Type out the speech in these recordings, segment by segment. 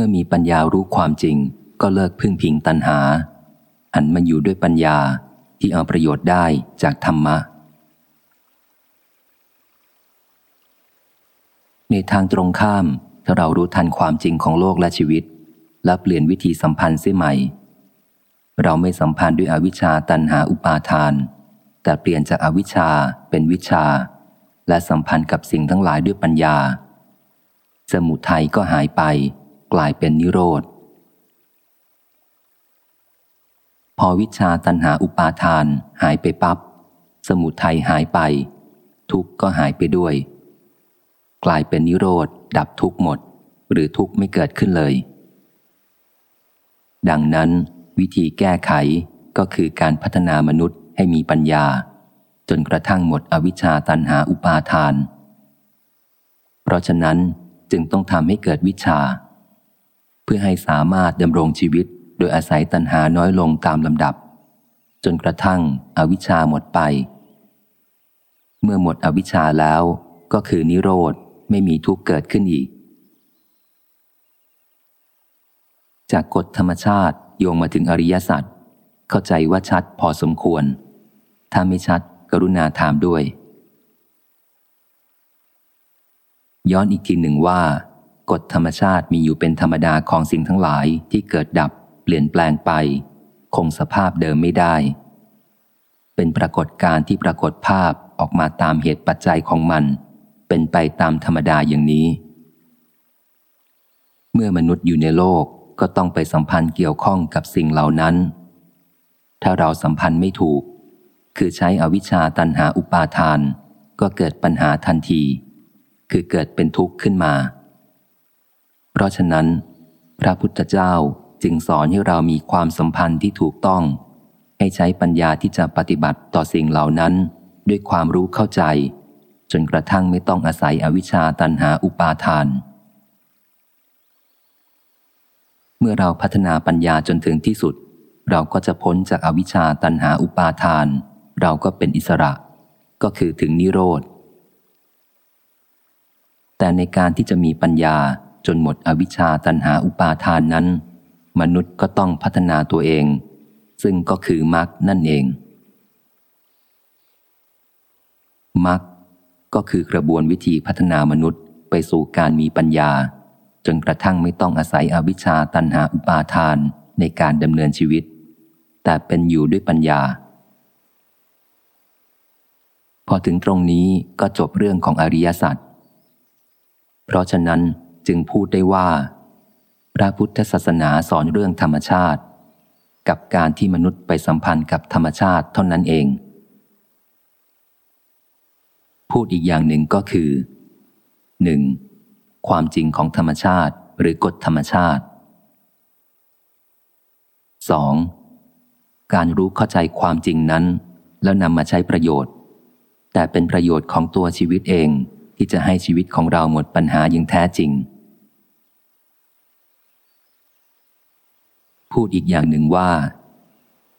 มื่อมีปัญญารู้ความจริง ก็เลิกพึ่งพิงตัณหา หันมาอยู่ด้วยปัญญาที่เอาประโยชน์ได้จากธรรมะ ในทางตรงข้าม ถ้าเรารู้ทันความจริงของโลกและชีวิต และเปลี่ยนวิธีสัมพันธ์เสียใหม่ เราไม่สัมพันธ์ด้วยอวิชชาตันหาอุปาทาน แต่เปลี่ยนจากอาวิชชาเป็นวิชา และสัมพันธ์กับสิ่งทั้งหลายด้วยปัญญา สมุทัยก็หายไป กลายเป็นนิโรธ พอวิชาตันหาอุปาทานหายไปปับ๊บสมุทัยหายไป ทุกข์ก็หายไปด้วย กลายเป็นนิโรธ ดับทุกข์หมด หรือทุกข์ไม่เกิดขึ้นเลย ดังนั้น วิธีแก้ไขก็คือการพัฒนามนุษย์ให้มีปัญญา จนกระทั่งหมดอวิชชาตันหาอุปาทาน เพราะฉะนั้นจึงต้องทำให้เกิดวิชา พื่อให้สามารถดำรงชีวิต โดยอาศัยตัณหาน้อยลงตามลำดับ จนกระทั่งอวิชชาหมดไป เมื่อหมดอวิชชาแล้วก็คือนิโรธไม่มีทุกข์เกิดขึ้นอีก จากกฎธรรมชาติโยงมาถึงอริยสัจเข้าใจว่าชัดพอสมควร ถ้าไม่ชัดกรุณาถามด้วย ย้อนอีกทีหนึ่งว่า กฎธรรมชาติมีอยู่เป็นธรรมดาของสิ่งทั้งหลายที่เกิดดับ เปลี่ยนแปลงไป คงสภาพเดิมไม่ได้ เป็นปรากฏการที่ปรากฏภาพออกมาตามเหตุปัจจัยของมัน เป็นไปตามธรรมดาอย่างนี้ เมื่อมนุษย์อยู่ในโลกก็ต้องไปสัมพันธ์เกี่ยวข้องกับสิ่งเหล่านั้น ถ้าเราสัมพันธ์ไม่ถูก คือใช้อวิชชาตันหาอุปาทาน ก็เกิดปัญหาทันที คือเกิดเป็นทุกข์ขึ้นมา ราะฉะนั้น พระพุทธเจ้าจึงสอนให้เรามีความสัมพันธ์ที่ถูกต้อง ให้ใช้ปัญญาที่จะปฏิบัติต่อสิ่งเหล่านั้น ด้วยความรู้เข้าใจ จนกระทั่งไม่ต้องอาศัยอวิชชาตันหาอุปาทาน เมื่อเราพัฒนาปัญญาจนถึงที่สุด เราก็จะพ้นจากอวิชชาตันหาอุปาทาน เราก็เป็นอิสระ ก็คือถึงนิโรธแต่ในการที่จะมีปัญญา จนหมดอวิชชาตันหาอุปาทานนั้น มนุษย์ก็ต้องพัฒนาตัวเอง ซึ่งก็คือมรรคนั่นเองมรรคก็คือกระบวนวิธีพัฒนามนุษย์ไปสู่การมีปัญญา จนกระทั่งไม่ต้องอาศัยอวิชชาตันหาอุปาทานในการดำเนินชีวิต แต่เป็นอยู่ด้วยปัญญา พอถึงตรงนี้ก็จบเรื่องของอริยสัจเพราะฉะนั้น จึงพูดได้ว่า พระพุทธศาสนาสอนเรื่องธรรมชาติ กับการที่มนุษย์ไปสัมพันธ์กับธรรมชาติเท่านั้นเอง พูดอีกอย่างหนึ่งก็คือ 1. ความจริงของธรรมชาติหรือกฎธรรมชาติ 2. การรู้เข้าใจความจริงนั้น แล้วนำมาใช้ประโยชน์ แต่เป็นประโยชน์ของตัวชีวิตเองที่จะให้ชีวิตของเราหมดปัญหาอย่างแท้จริง พูดอีกอย่างหนึ่งว่า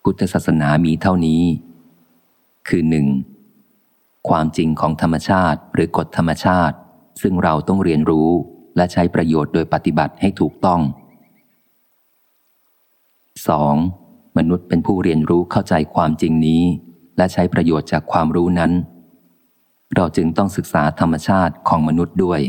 พุทธศาสนามีเท่านี้ คือหนึ่งความจริงของธรรมชาติหรือกฎธรรมชาติ ซึ่งเราต้องเรียนรู้และใช้ประโยชน์โดยปฏิบัติให้ถูกต้อง 2. มนุษย์เป็นผู้เรียนรู้เข้าใจความจริงนี้ และใช้ประโยชน์จากความรู้นั้น เราจึงต้องศึกษาธรรมชาติของมนุษย์ด้วย